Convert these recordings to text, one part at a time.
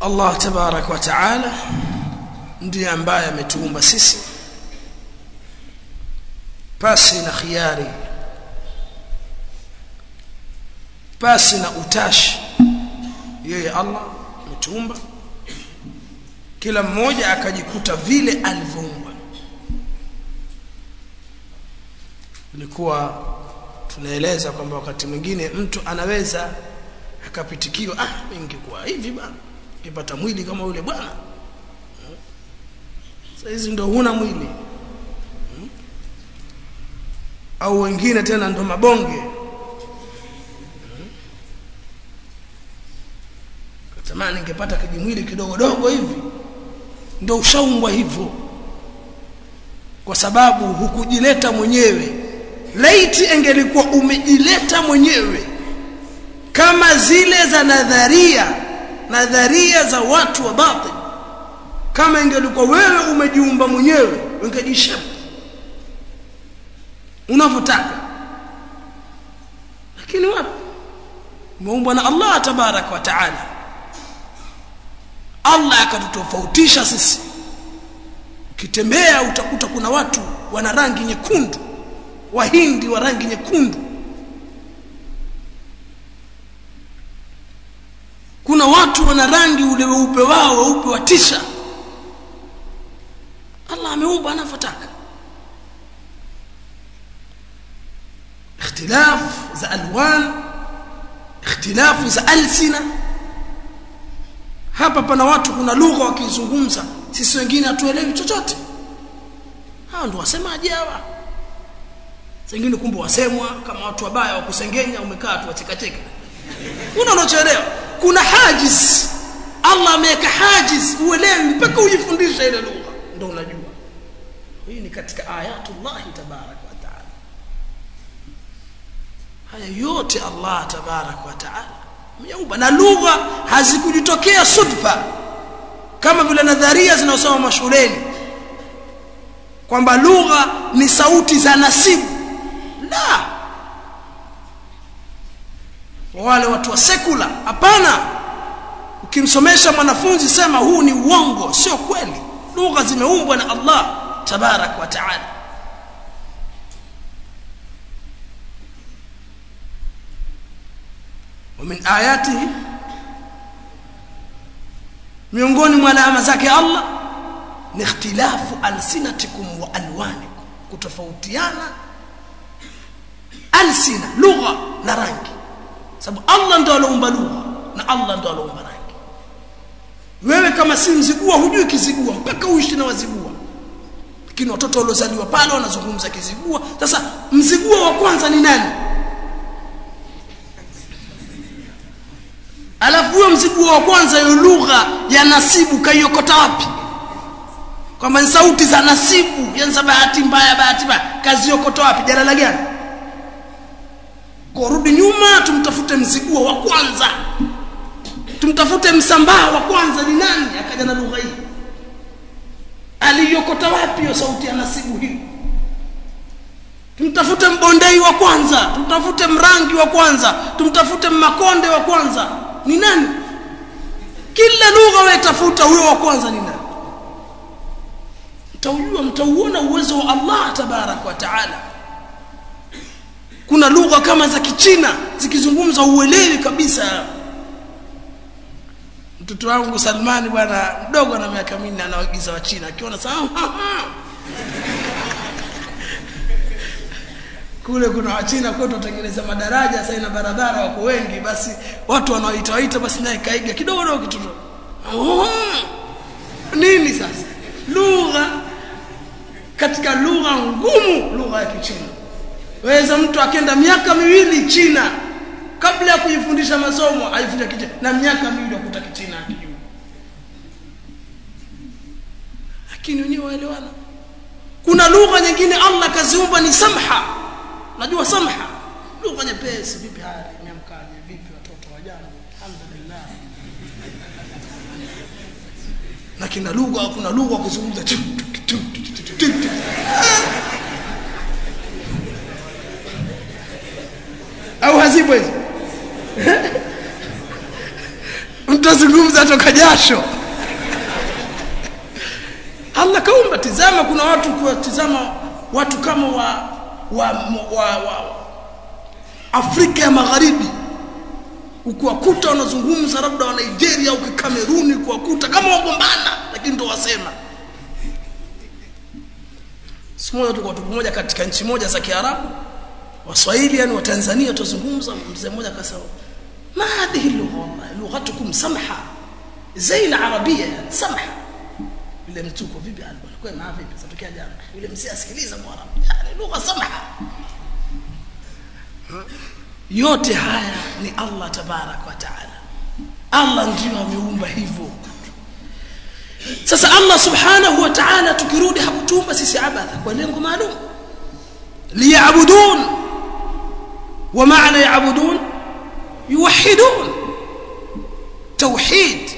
Allah tabarak wa taala ndiye ambaye ametuumba sisi. Pasi na khiari. Pasi na utashi. Yeye Allah ametuumba. Kila mmoja akajikuta vile alivyoumbwa. Ilikuwa tunaeleza kwamba wakati mwingine mtu anaweza akapitikiwa ah ingekuwa hivi bana ningepata mwili kama yule bwana. Sasa hizi ndio huna mwili. Au wengine tena ndo mabonge. Katamani ningepata kijimwili kidogo dogo hivi. Ndio ushaumbwa hivyo. Kwa sababu hukujileta mwenyewe. Laiti engelikuwa umejileta mwenyewe. Kama zile za nadharia nadharia za watu wa batil. Kama ingelikuwa wewe umejiumba mwenyewe ungejishepu unavyotaka. Lakini wapi? Umeumbwa na Allah tabarak wa taala. Allah akatutofautisha sisi. Ukitembea utakuta kuna watu wana rangi nyekundu wahindi wa rangi nyekundu kuna watu wana rangi ule weupe wao weupe wa tisha. Allah ameumba anavyotaka. Ikhtilafu za alwan ikhtilafu za alsina. Hapa pana watu kuna lugha wakizungumza. Sisi wengine hatuelewi chochote. Hawa ndio wasemaji hawa. Wengine kumbe wasemwa kama watu wabaya wakusengenya umekaa tu wachekacheka una unachoelewa? Kuna hajiz Allah ameweka hajiz uelewi mpaka ujifundishe ile lugha. Ndio unajua. Hii ni katika ayatullah tabarak wa taala. Haya yote Allah tabarak wa taala ameumba. Na lugha hazikujitokea sudfa kama vile nadharia zinazosoma mashuleni kwamba lugha ni sauti za nasibu. La wale watu wa sekula hapana ukimsomesha mwanafunzi sema huu ni uongo sio kweli lugha zimeumbwa na Allah tabarak wa taala ومن آياته miongoni mwa alama zake Allah ni ikhtilafu alsinatikum wa alwanikum kutofautiana alsina lugha na rangi sababu Allah ndo aloumba lugha na Allah ndo aloumba rangi wewe kama si mzigua hujui kizigua mpaka uishi na wazigua. Lakini watoto waliozaliwa pale wanazungumza kizigua. Sasa mzigua wa kwanza ni nani? Alafu huyo mzigua wa kwanza hiyo lugha ya nasibu kaiokota wapi? Kwamba ni sauti za nasibu yani za bahati mbaya bahati mbaya. Kaziokota wapi? Jalala gani kurudi nyuma tumtafute mzigua wa kwanza. Tumtafute msambaa wa kwanza ni nani? Akaja na lugha hii. Aliyokota wapi hiyo sauti ya nasibu hii? Tumtafute mbondei wa kwanza tumtafute mrangi wa kwanza tumtafute makonde wa kwanza. Ni nani? Kila lugha waitafuta huyo wa kwanza ni nani? Mtaujua mtauona uwezo wa Allah tabarak wa taala kuna lugha kama za kichina zikizungumza uelewi kabisa. Mtoto wangu Salmani bwana mdogo ana miaka minne anawaigiza wa China. Akiona sawa kule kuna wachina kwetu watengeneza madaraja sasa na barabara wako wengi. Basi watu wanaoita waita basi naye kaiga kidogo kitoto. Nini sasa? Lugha katika lugha ngumu lugha ya kichina waweza mtu akenda miaka miwili China kabla ya kujifundisha masomo ajifunza kichina na miaka miwili akuta kichina akijua lakini wenyewe waelewana. Kuna lugha nyingine Allah kaziumba ni samha. Najua samha. Lugha nyepesi vipi hali miamkaje vipi watoto wajana. Alhamdulillah. Na lugha kuna lugha kuzungumza hazipo hizo mtazungumza toka jasho. Allah kaumba tizama kuna watu kuwatizama watu kama wa wa, wa, wa Afrika ya Magharibi. Ukiwakuta wanazungumza labda wa Nigeria au Kameruni kuwakuta kama wagombana lakini ndo wasema. Siku moja tulikuwa mmoja katika nchi moja za Kiarabu Waswahili yani watanzania tuzungumza mzee mmoja akasema ma hadhihi lugha wallahi lughatukum samha zai al-arabia yani samha. Yule mtuko vipi? Alikuwa kwa maana vipi? Satokea jana. Yule mzee asikiliza mwarabu yani lugha samha. Yote haya ni Allah tabarak wa taala. Allah ndio ameumba hivyo. Sasa Allah subhanahu wa ta'ala tukirudi hakutumba sisi abatha kwa lengo maalum. Liya'budun wa يعبدون يوحدون توحيد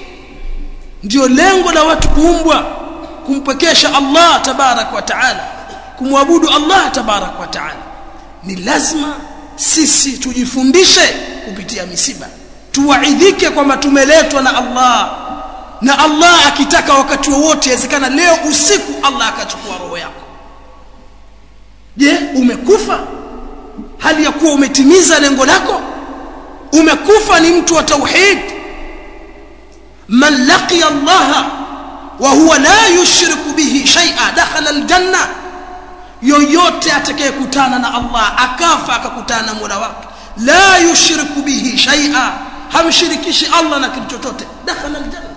ndio lengo la watu kuumbwa kumpekesha Allah tabarak wa taala kumwabudu Allah tabarak wa taala. Ni lazima sisi tujifundishe kupitia misiba. Tuwaidhike kwamba tumeletwa na Allah. Na Allah akitaka wakati wowote inawezekana leo usiku Allah akachukua roho yako. Je umekufa hali ya kuwa umetimiza lengo lako umekufa ni mtu wa tauhid. Man laqiya allaha wa huwa la yushriku bihi shay'a dakhala aljanna yoyote atakayekutana na Allah akafa akakutana na Mola wake la yushriku bihi shay'a hamshirikishi Allah na kitu chochote dakhala aljanna.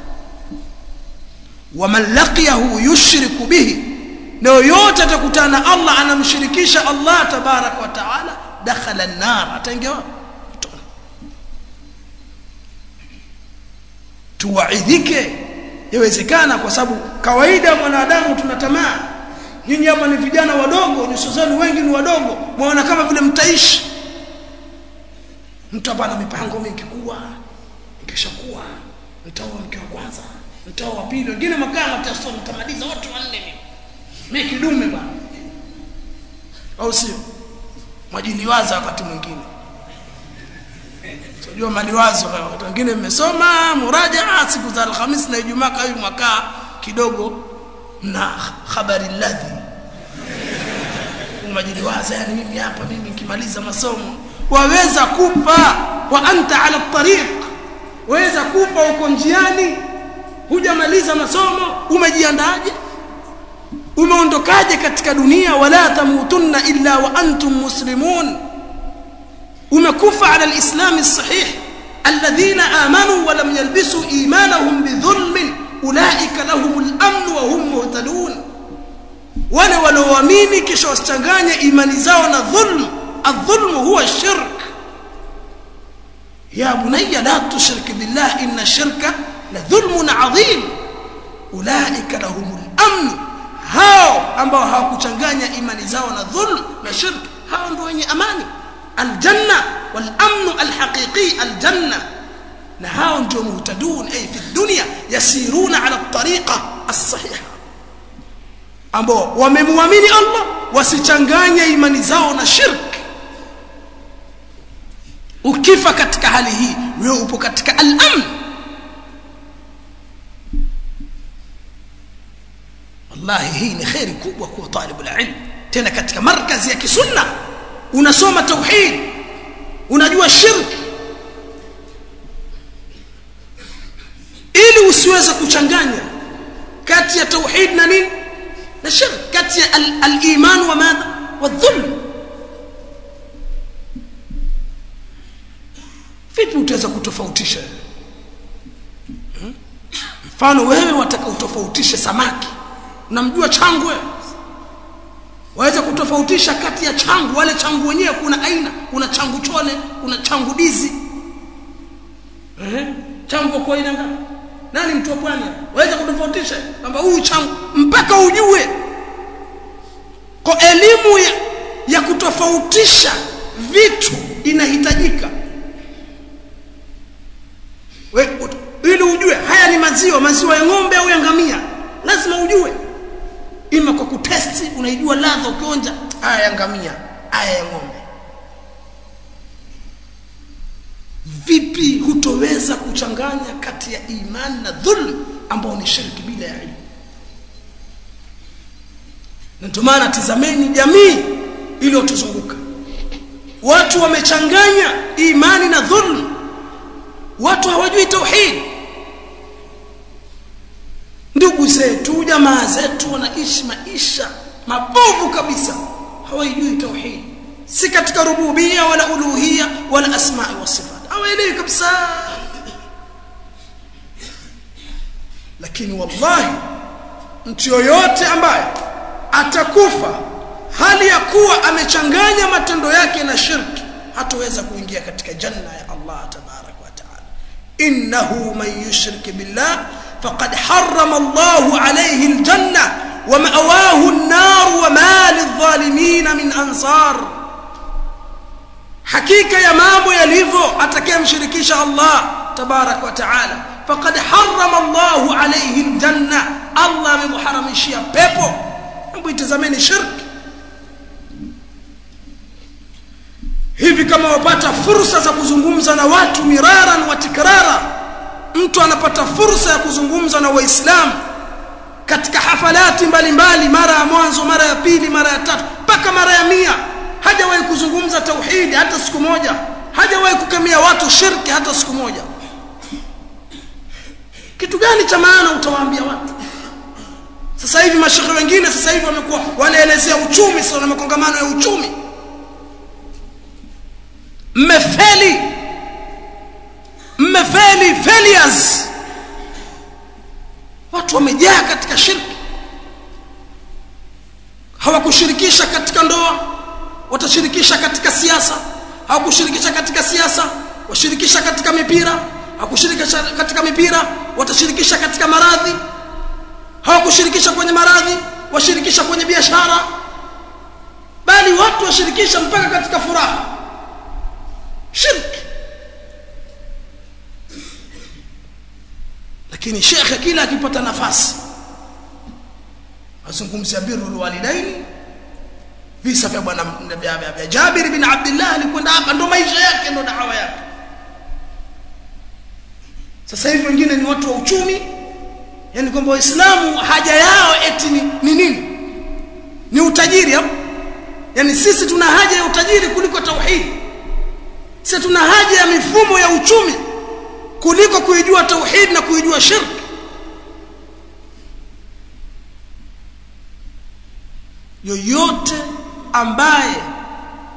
Waman laqiyahu yushriku bihi na yoyote atakutana na Allah anamshirikisha Allah tabarak wa taala dakhala an-nar. Ataingia tuwaidhike. Yawezekana kwa sababu kawaida mwanadamu tuna tamaa. Nyinyi hapa ni vijana wadogo nyuso zenu wengi ni wadogo mwaona kama vile mtaishi. Mtu hapa ana mipango mingi kuwa nikishakuwa nitaoa mke wa kwanza nitaoa wa pili wengine makama mtasoma mtamaliza watu wanne mimi. Mimi kidume bwana. Au sio mwajiliwaza wakati mwingine. Unajua maliwazo wakati mwingine. Mmesoma murajaa siku za Alhamisi na Ijumaa kayu mwakaa kidogo na habari ladhi. Umajiliwaza yani mimi hapa mimi nikimaliza masomo. Waweza kupa wa anta ala tariq. Waweza kupa uko njiani. Hujamaliza masomo umejiandaje umeondokaje katika dunia wala tamutunna illa wa antum muslimun umekufa ala alislam sahih alladhina amanu wa lam yalbisu imanahum bidhulmin ulaika lahumul amn wa hum muhtadun wale walioamini kisha wasichanganye imani zao na dhulm adh-dhulmu huwa shirk ya يا بني لا تشرك بالله إن الشرك لظلم عظيم أولئك لهم الأمن hao ambao hawakuchanganya imani zao na dhulm na shirk hao ndio wenye amani. Aljanna walamnu alhaqiqi aljanna. Na hao ndio muhtadun ay fi dunya yasiruna ala tariqa as-sahiha ambao wamemwamini Allah wasichanganye imani zao na shirk. Ukifa katika hali hii wewe upo katika al-amn wallahi hii ni khairi kubwa kwa talibul ilm. Tena katika markazi ya kisunna unasoma tauhid unajua shirki ili usiweze kuchanganya kati ya tauhid na nini? Na shirk kati ya al-iman wa madha wa dhulm. Vipi utaweza kutofautisha? Mfano wewe wataka utofautishe samaki unamjua changwe. Waweza kutofautisha kati ya changu wale changu wenyewe kuna aina kuna changu chole kuna changu dizi. Eh changu kwa aina ngapi? Nani mtu wa pwani waweza kutofautisha kwamba huu changu mpaka ujue. Kwa elimu ya, ya kutofautisha vitu inahitajika. Ili ujue haya ni maziwa maziwa ya ng'ombe au ya ngamia? Lazima ujue ima kwa kutesti unaijua ladha ukionja. Aya ya ngamia. Haya ya ng'ombe. Vipi hutoweza kuchanganya kati ya imani na dhulm ambao ni shirki bila ya ilmu? Na ndio maana tizameni jamii iliyotuzunguka. Watu wamechanganya imani na dhulm. Watu hawajui tauhid ndugu zetu jamaa zetu wanaishi maisha mabovu kabisa. Hawajui tauhid. Si katika rububia wala uluhia wala asma wa sifat. Hawaelewi kabisa. Lakini wallahi mtu yoyote ambaye atakufa hali ya kuwa amechanganya matendo yake na shirki hataweza kuingia katika janna ya Allah tabarak wa taala. Innahu man yushrik billah faqad harrama Allah alayhi aljanna wa ma'awahu an-nar wa ma lidh-dhalimin min ansar hakika ya mambo yalivyo atakayemshirikisha Allah tabarak wa taala faqad harrama Allah alayhi aljanna Allah amemharamishia pepo hebu itazameni shirki hivi kama wapata fursa za kuzungumza na watu miraran wa tikrara mtu anapata fursa ya kuzungumza na waislamu katika hafalati mbalimbali mara ya mwanzo mara ya pili mara ya tatu mpaka mara ya mia. Hajawahi kuzungumza tauhidi hata siku moja. Hajawahi kukemea watu shirki hata siku moja. Kitu gani cha maana utawaambia watu? Sasa hivi mashehe wengine sasa hivi wamekuwa wanaelezea uchumi sasa na makongamano ya uchumi. Mmefeli mmefeli failures. Watu wamejaa katika shirki. Hawakushirikisha katika ndoa watashirikisha katika siasa. Hawakushirikisha katika siasa washirikisha katika mipira. Hawakushirikisha katika mipira watashirikisha katika maradhi. Hawakushirikisha kwenye maradhi washirikisha kwenye biashara. Bali watu washirikisha mpaka katika furaha. Shirki lakini shekhe kila akipata nafasi azungumzia birrul walidaini visa vya bwana vya Jabir bin Abdullah alikwenda hapa ndo maisha yake ndo dawa yake. Sasa hivi wengine ni watu wa uchumi yani kwamba waislamu haja yao eti ni, ni nini? Ni utajiri hapo. Yani sisi tuna haja ya utajiri kuliko tauhidi sisi tuna haja ya mifumo ya uchumi kuliko kuijua tauhid na kuijua shirk. Yoyote ambaye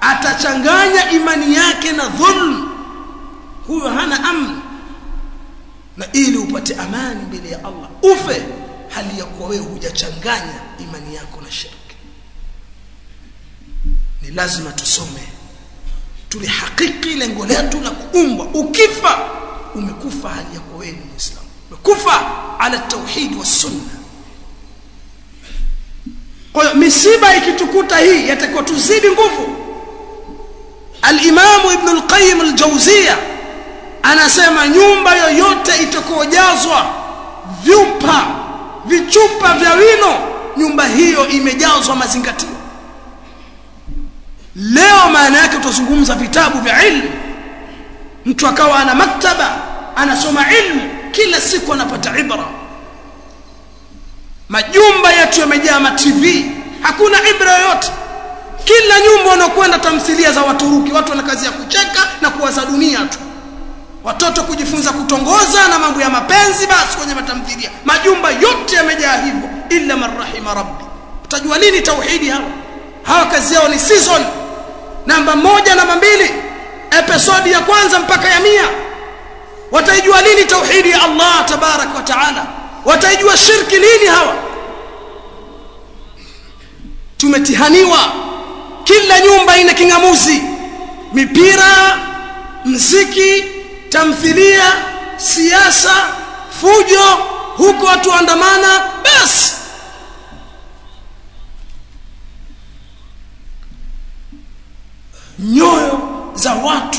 atachanganya imani yake na dhulm huyo hana amni na ili upate amani mbele ya Allah ufe hali ya kuwa wewe hujachanganya imani yako na shirki ni lazima tusome. Tulihakiki lengo letu la kuumbwa. Ukifa umekufa hali ya kuwa ni muislamu. Umekufa ala tauhid wa sunna. Kwa hiyo misiba ikitukuta hii yatakuwa tuzidi nguvu. Alimamu Ibn al-Qayyim al-Jawziyya anasema nyumba yoyote itakojazwa vyupa vichupa vya wino nyumba hiyo imejazwa mazingatio. Leo maana yake tutazungumza vitabu vya ilmu mtu akawa ana maktaba anasoma ilmu kila siku anapata ibra. Majumba yetu yamejaa ma TV hakuna ibra yoyote. Kila nyumba unakwenda tamthilia za Waturuki watu wana kazi ya kucheka na kuwaza dunia tu. Watoto kujifunza kutongoza na mambo ya mapenzi basi kwenye matamthilia. Majumba yote yamejaa hivyo illa marrahima rabbi. Utajua lini tauhidi hawa? Hawa kazi yao ni season. Namba moja namba mbili episodi ya kwanza mpaka ya mia. Wataijua lini tauhidi ya Allah tabarak wa taala? Wataijua shirki lini hawa? Tumetihaniwa. Kila nyumba ina kingamuzi. Mipira mziki tamthilia siasa fujo. Huko watu andamana basi nyoyo za watu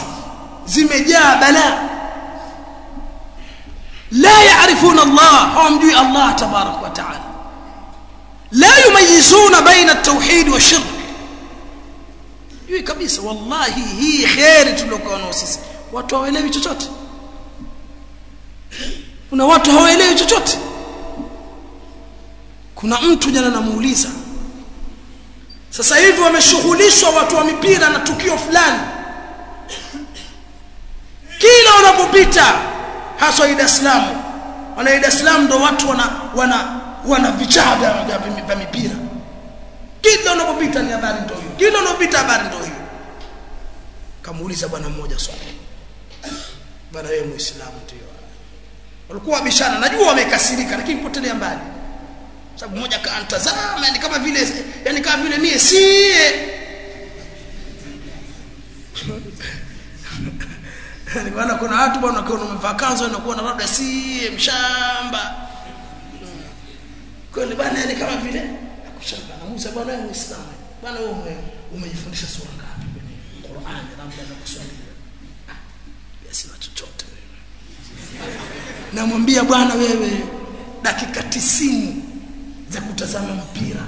zimejaa balaa la yaarifuna Allah hawamjui Allah tabarak wa taala. La yumayizuna baina at-tauhid wa shirk. Jui kabisa wallahi hii khairi watu hawaelewi chochote. Kuna watu hawaelewi chochote. Kuna mtu jana namuuliza sasa hivi wameshughulishwa watu wa mipira na tukio fulani kila unapopita haswa Dar Islam wana Dar Islam ndio ndo watu wana wana wana vichaa vya mipira. Kila unapopita ni habari ndio hiyo. Kila unapopita habari ndio hiyo. Kamuuliza bwana mmoja swali. Bwana wewe muislamu ndio walikuwa bishana najua wamekasirika lakini potelea mbali. Sababu mmoja kaantazama yani kama vile yani kama vile mie sie yani bwana kuna watu bwana ukiwa umevaa kanzu unakuwa na labda si mshamba. Kweli bwana yani kama vile akushamba Musa bwana wewe muislamu? Bwana wewe ume- umejifundisha sura ngapi kwenye Qur'an? Labda na kuswali. Ah, sina chochote namwambia bwana wewe dakika tisini za kutazama mpira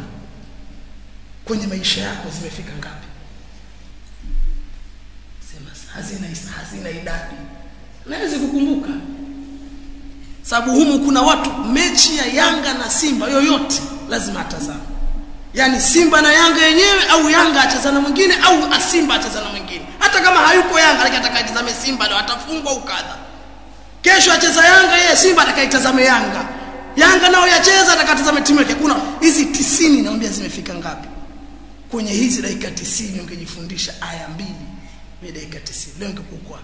kwenye maisha yako zimefika ngapi hazina hazina idadi. Naweza kukumbuka? Sababu humu kuna watu mechi ya Yanga na Simba yoyote lazima atazame. Yaani Simba na Yanga yenyewe au Yanga acheza na mwingine au Simba acheza na mwingine. Hata kama hayuko Yanga lakini atakayetazame Simba ndio atafungwa ukadha kesho acheza Yanga yeye Simba atakayetazame Yanga. Yanga nao yacheza atakatazame timu yake. Kuna hizi tisini naambia zimefika ngapi? Kwenye hizi dakika tisini ungejifundisha aya mbili mimi dakika tisini. Leo ingekuwa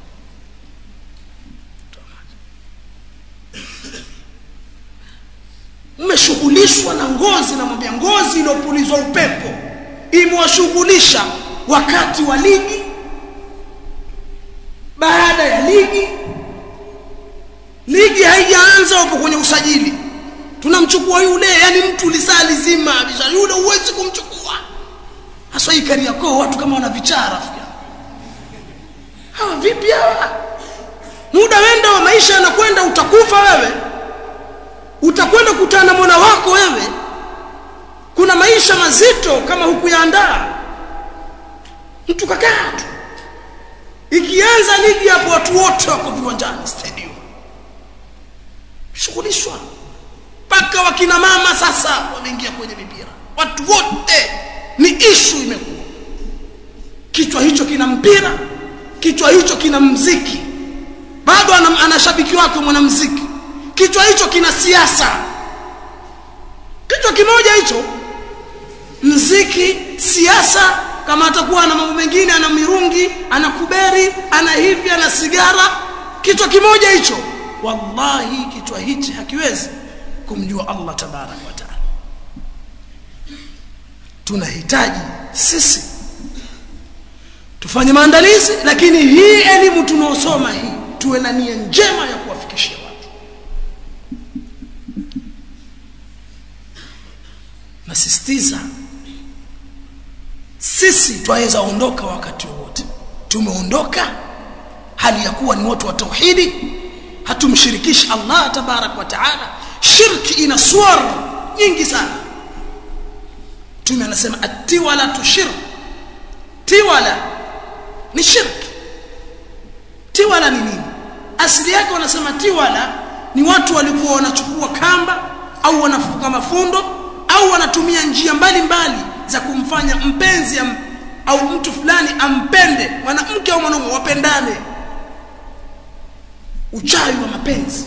mmeshughulishwa na ngozi namwambia ngozi iliyopulizwa upepo imewashughulisha wakati wa ligi baada ya ligi. Ligi haijaanza hapo kwenye usajili. Tunamchukua yule yani mtu lisaa lizima bisha yule huwezi kumchukua. Hasa hii Kariakoo watu kama wana rafiki. Hawa vipi hawa? Muda wenda wa maisha yanakwenda utakufa wewe. Utakwenda kutana na Mola wako wewe. Kuna maisha mazito kama hukuyaandaa. Mtu kakaa tu. Ikianza ligi hapo watu wote wako viwanjani stadium. Shughulishwa. Mpaka wakina mama sasa wameingia kwenye mipira. Watu wote ni ishu imekuwa. Kichwa hicho kina mpira kichwa hicho kina mziki bado ana, shabiki wake mwanamziki kichwa hicho kina siasa. Kichwa kimoja hicho mziki siasa kama atakuwa na mambo mengine ana mirungi ana kuberi ana hivi ana sigara. Kichwa kimoja hicho wallahi kichwa hichi hakiwezi kumjua Allah tabarak wa taala. Tunahitaji sisi tufanye maandalizi lakini hii elimu tunaosoma hii tuwe na nia njema ya kuwafikishia watu. Nasisitiza sisi twaweza ondoka wakati wowote. Tumeondoka hali ya kuwa ni watu wa tauhidi hatumshirikishi Allah tabarak wa taala. Shirki ina suwar nyingi sana. Tume anasema atiwala tushirk tiwala ni shirki tiwala ni nini? Asili yake wanasema tiwala ni watu walikuwa wanachukua kamba au wanafuka mafundo au wanatumia njia mbalimbali mbali za kumfanya mpenzi am, au mtu fulani ampende mwanamke au mwanaume wapendane. Uchawi wa mapenzi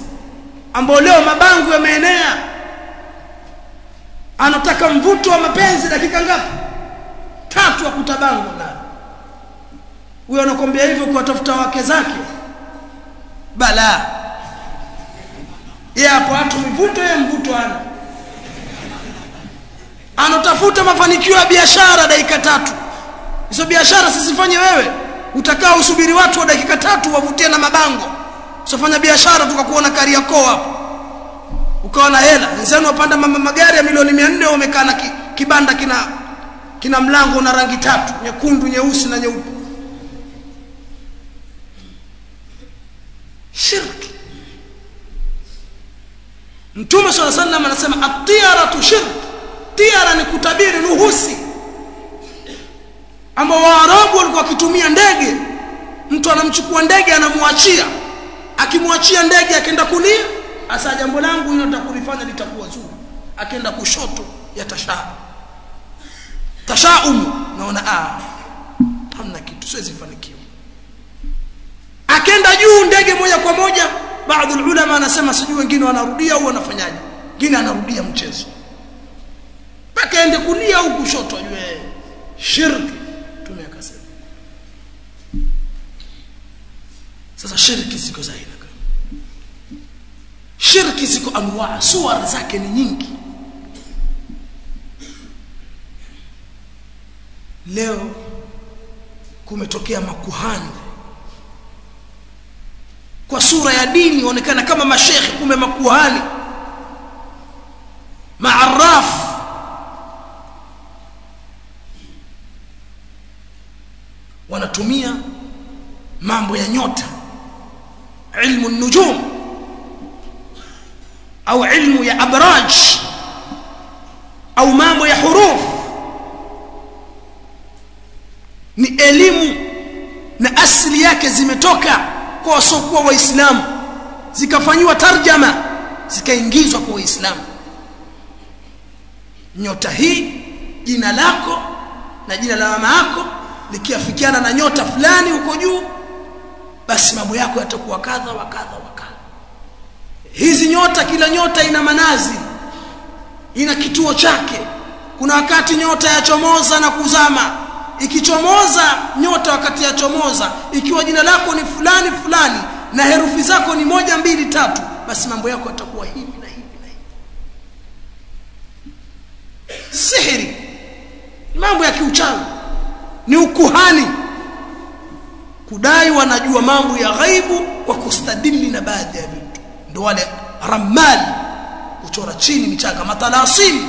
ambao leo mabangu yameenea. Anataka mvuto wa mapenzi dakika ngapi? Tatu wa kutabango na huyo anakwambia hivyo kuwatafuta wake zake? Bala. Yeye hapo hatu mvuto yeye mvuto ana. Anatafuta mafanikio ya biashara dakika tatu. Hizo biashara sisifanye wewe. Utakaa usubiri watu wa dakika tatu wavutie na mabango. Usifanya biashara tukakuona Kariakoo hapo. Ukawa na hela. Wenzenu wapanda mama magari ya milioni 400 wamekaa na ki, kibanda kina kina mlango na rangi tatu. Nyekundu nyeusi na nyeupe shirki. Mtume swalla sallam anasema at-tiyaratu shirk. Tiara ni kutabiri nuhusi ambao waarabu walikuwa wakitumia ndege. Mtu anamchukua ndege anamwachia. Akimwachia ndege akaenda kulia asa jambo langu hilo nitakulifanya litakuwa zuri. Akaenda kushoto ya tashaa tashaumu. Naona ah hamna kitu siwezi fanikiwa akenda juu ndege moja kwa moja baadhi ulama anasema sijui wengine wanarudia au wanafanyaje. Wengine anarudia mchezo. Mpaka ende kulia au kushoto ajue shirki tumeakasema sasa shirki ziko za aina shirki ziko anwaa suwar zake ni nyingi. Leo kumetokea makuhani kwa sura ya dini waonekana kama mashekhe kumbe makuhani. Maaraf wanatumia mambo ya nyota. Ilmu nujum. Au ilmu ya abraj. Au mambo ya huruf. Ni elimu na asili yake zimetoka kwa wasiokuwa waislamu zikafanyiwa tarjama zikaingizwa kwa waislamu. Nyota hii jina lako na jina la mama yako likiafikiana na nyota fulani huko juu basi mambo yako yatakuwa kadha wa kadha wa kadha. Hizi nyota kila nyota ina manazi ina kituo chake. Kuna wakati nyota yachomoza na kuzama ikichomoza nyota wakati ya chomoza ikiwa jina lako ni fulani fulani na herufi zako ni moja mbili tatu basi mambo yako yatakuwa hivi na hivi na hivi. Sihiri. Mambo ya kiuchawi ni ukuhani. Kudai wanajua mambo ya ghaibu kwa kustadili na baadhi ya vitu. Ndio wale ramali kuchora chini michanga matalasim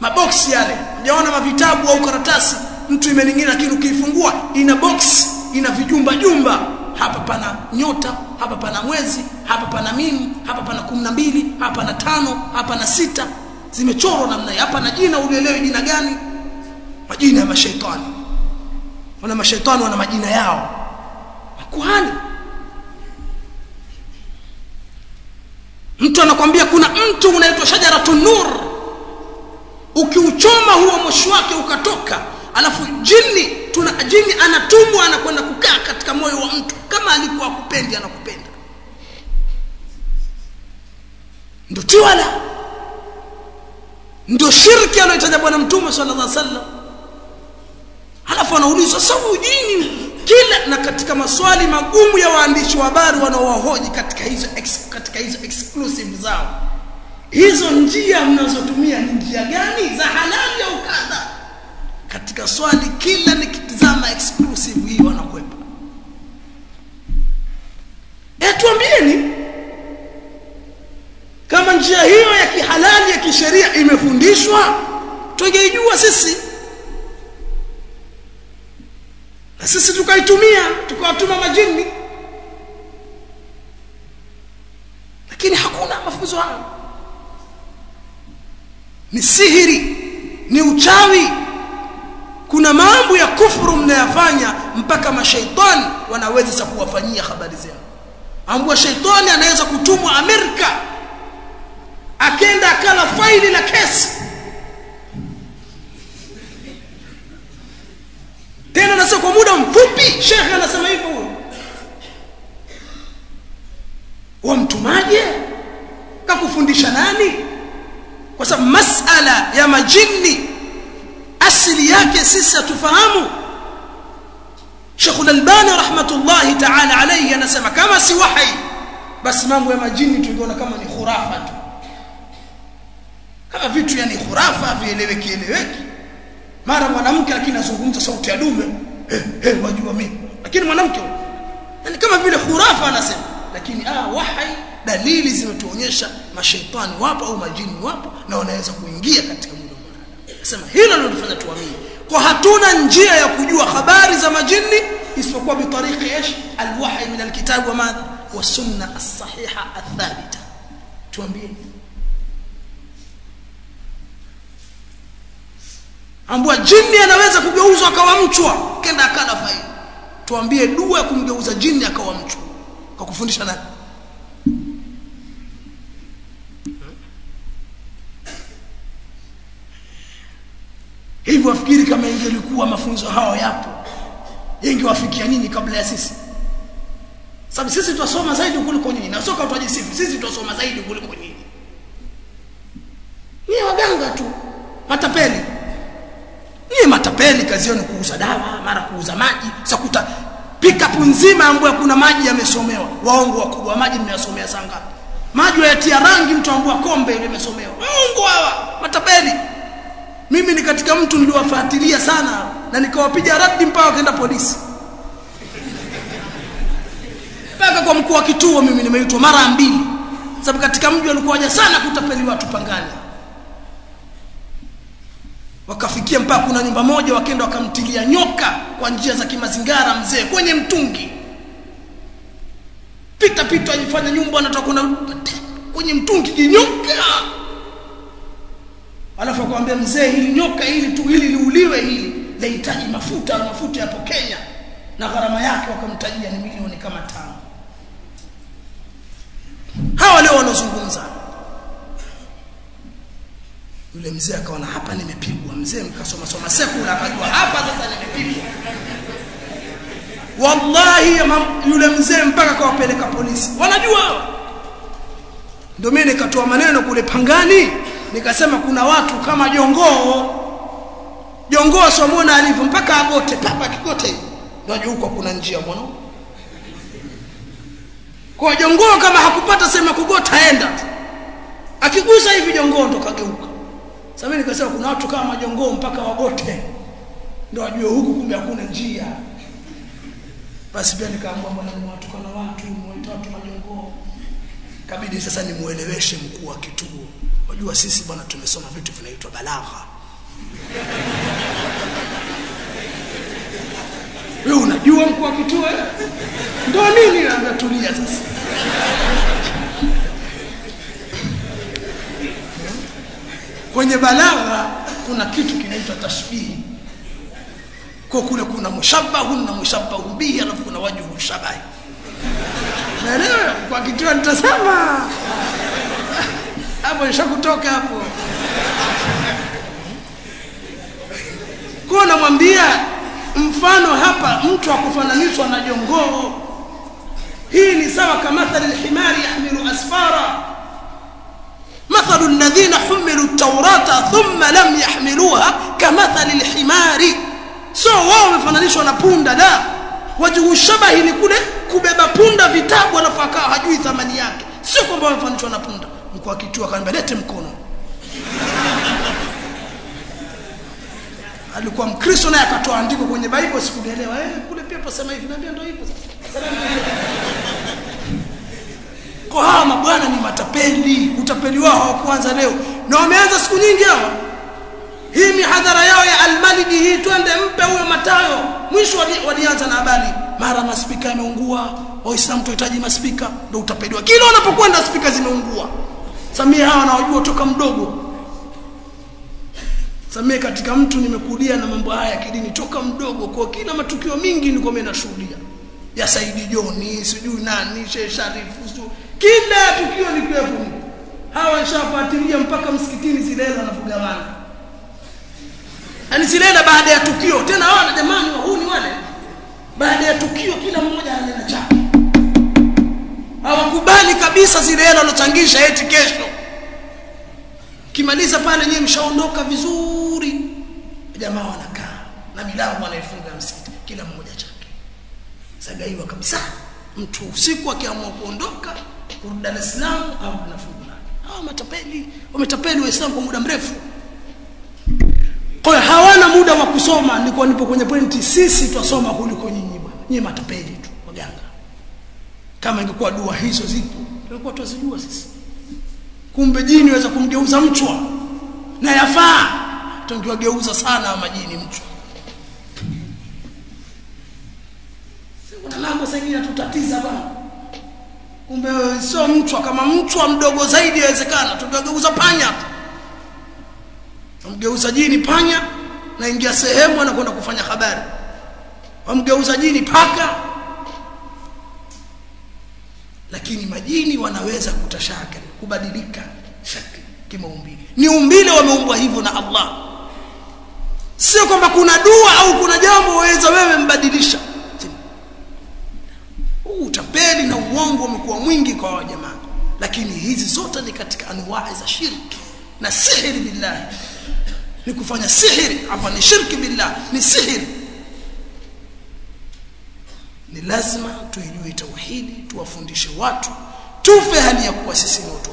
maboksi yale. Unaona mavitabu au karatasi mtu imeningina lakini ukiifungua ina box ina vijumba jumba. Hapa pana nyota hapa pana mwezi hapa pana mimi hapa pana kumi na mbili hapa pana tano hapa na sita. Zimechorwa namna hapa na jina ulielewe jina gani? Majina ya mashaitani. Wana mashaitani wana majina yao. Makuhani. Mtu anakwambia kuna mtu unaitwa shajaratun nur. Ukiuchoma huo moshi wake ukatoka alafu jini tuna jini anatumwa anakwenda kukaa katika moyo wa mtu. Kama alikuwa akupendi anakupenda. Ndio tiwala. Ndio shirki anayotaja bwana mtume sallallahu alaihi wasallam. Alafu anaulizwa sababu jini kila na katika maswali magumu ya waandishi wa habari wanaowahoji katika hizo ex, katika hizo exclusive zao. Hizo njia mnazotumia ni njia gani? Za halali au kadha katika swali kila nikitizama exclusive hii wanakwepa eh kama njia hiyo ya kihalali ya kisheria imefundishwa tungeijua sisi. Na sisi tukaitumia tukawatuma majini. Lakini hakuna mafunzo hayo. Ni sihiri ni uchawi kuna mambo ya kufuru mnayafanya mpaka mashaitani wanaweza kuwafanyia habari zenu. Ambua shaitani anaweza kutumwa Amerika akenda akala faili la kesi. Tena nasema kwa muda mfupi shekhe anasema hivyo wamtumaje kakufundisha nani? Kwa sababu masala ya majini asili yake sisi hatufahamu. Sheikh Al-Albani rahmatullahi ta'ala alayhi anasema kama si wahi basi mambo ya majini tungeona kama ni khurafa tu. Kama vitu yani khurafa vieleweki eleweki mara mwanamke lakini anazungumza sauti ya dume eh, eh, wajua mimi. Lakini mwanamke yani kama vile khurafa anasema. Lakini ah wahi dalili zimetuonyesha mashaitani wapo au majini wapo na wanaweza kuingia katika mwili wa mwanadamu nasema hilo ndio linafanya tuamini kwa hatuna njia ya kujua habari za majini isipokuwa bitariki ايش alwahi min alkitab wa madha wa sunna as-sahiha ath-thabita tuambie ambwa jini anaweza kugeuzwa akawa mchwa kenda akala faili tuambie dua ya kumgeuza jini akawa mtu kwa kufundisha nani Mafunzo hao yapo. Ingewafikia nini kabla ya sisi? Sababu sisi tutasoma zaidi kuliko nyinyi. Na soka tutajisifu sisi tutasoma zaidi kuliko nyinyi. Ni waganga tu. Matapeli. Ni matapeli kazi yao ni kuuza dawa mara kuuza maji sakuta pickup nzima ambayo kuna maji yamesomewa. Waongo wakubwa maji mmeyasomea saa ngapi? Maji yatia rangi mtu ambua kombe ile imesomewa. Waongo hawa matapeli. Mimi ni katika mtu niliwafuatilia sana na nikawapiga radi mpaka wakaenda polisi. Mpaka kwa mkuu wa kituo mimi nimeitwa mara mbili. Sababu katika mji walikuwa sana kutapeli watu pangani wakafikia mpaka kuna nyumba moja wakaenda wakamtilia nyoka kwa njia za kimazingara mzee kwenye mtungi. Pita pita ajifanya nyumba anataka kuna kwenye mtungi kinyoka alafu akamwambia mzee hili nyoka hili tu hili liuliwe hili lahitaji mafuta na mafuta yapo Kenya. Na gharama yake wakamtajia ni milioni kama tano. Hawa leo wanazungumza yule mzee akaona hapa nimepigwa. Mzee mkasoma soma sekula akajua hapa sasa nimepigwa. Wallahi yule mzee mpaka kawapeleka polisi. Wanajua. Ndio mimi nikatoa maneno kule pangani nikasema kuna watu kama jongoo jongoo somona alivyo? Mpaka agote papa kigote. Ndio huko kuna njia mwana kwa jongoo kama hakupata sema kugota aenda akigusa hivi jongoo ndo kageuka. Sasa nikasema kuna watu kama majongoo mpaka wagote. Ndio wajue huku kumbe hakuna njia. Basi pia nikaamua bwana watu kana watu mwaita watu majongoo kabidi sasa nimueleweshe mkuu wa kituo. Wajua sisi bwana tumesoma vitu vinaitwa balagha wewe unajua mkuu wa kituo ndio nini anatulia sasa? Kwenye balagha kuna kitu kinaitwa tashbihi. Kwa kule kuna mushabbahu na mushabbahu bihi alafu kuna wajhu shabahi naelewa? Kwa kituo nitasema hapo nishakutoka hapo kwa namwambia mfano hapa mtu akufananishwa na jongoo hii ni sawa kama mathali alhimari yahmilu asfara مثل الذين حملوا التوراة ثم لم يحملوها كمثل الحمار so wao wamefananishwa na punda la wajhu shabahi ni kule kubeba punda vitabu alafu akawa hajui thamani yake sio kwamba wamefananishwa na punda mkuu akitoa akaniambia lete mkono alikuwa mkristo naye akatoa andiko kwenye bible sikuelewa eh kule pia pasema hivi naambia ndio hivyo. Sasa kwa hawa mabwana ni matapeli utapeli wao hawakuanza leo. Na wameanza siku nyingi hawa hii mihadhara yao ya almalidi hii twende mpe huyo matayo. Mwisho walianza na habari mara maspika yameungua. Waislamu tunahitaji maspika. Ndio utapeliwa kila unapokwenda spika zimeungua. Samia hawa nawajua toka mdogo samia katika mtu nimekulia na mambo haya kidini. Toka mdogo kwa kila matukio mingi nilikuwa mimi nashuhudia. Ya Saidi Joni sijui nani Sheikh Sharifu sijui kila tukio likuwepo hawa nishafuatilia mpaka msikitini zilela wanavyogawana yani zilela baada ya tukio tena hawa na jamani wahuni wale. Baada ya tukio kila mmoja ananena chake. Hawakubali kabisa zile hela eti kesho kimaliza pale nyewe mshaondoka vizuri. Jamaa wanakaa na milango wanaifunga msikiti kila mmoja chake. Sagaiwa kabisa. Mtu usiku akiamua kuondoka kurudi Dar es Salaam au kunafunga. Hawa matapeli wametapeli waislamu kwa muda mrefu. Kwa hawana muda wa kusoma nilikuwa nipo kwenye pointi sisi twasoma kuliko nyinyi bwana. Nyinyi matapeli tu waganga. Kama ingekuwa dua hizo zipo tulikuwa twazijua sisi kumbe jini waweza kumgeuza mchwa. Na yafaa. Tungiwageuza sana majini mchwa. Kuna mambo sengine tutatiza bana kumbe sio mchwa kama mchwa mdogo zaidi yawezekana tungiwageuza panya. Wamgeuza jini panya naingia sehemu anakwenda kufanya habari. Wamgeuza jini paka. Lakini majini wanaweza kutashakali kubadilika shakli kimaumbile. Ni umbile wameumbwa hivyo na Allah. Sio kwamba kuna dua au kuna jambo waweza wewe mbadilisha. Huu utapeli na uongo umekuwa mwingi kwa wajamaa lakini hizi zote ni katika anwaa za shirki na sihiri billahi. Ni kufanya sihiri hapa ni shirki billah ni sihiri. Ni lazima tuijue tauhidi tuwafundishe watu tufe hali ya kuwa sisi ni watu